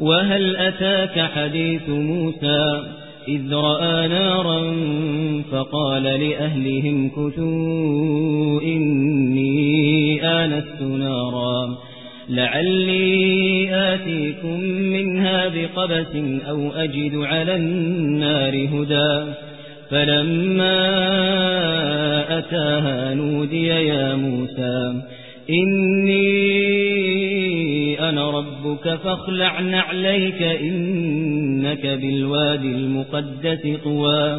وهل أتاك حديث موسى إذ رأى نارا فقال لأهلهم كثوا إني آنست نارا لعلي آتيكم منها بقبس أو أجد على النار هدى فلما أتاها نودي يا موسى إني أنا ربك فاخلع نعليك إنك بالوادي المقدس طوى.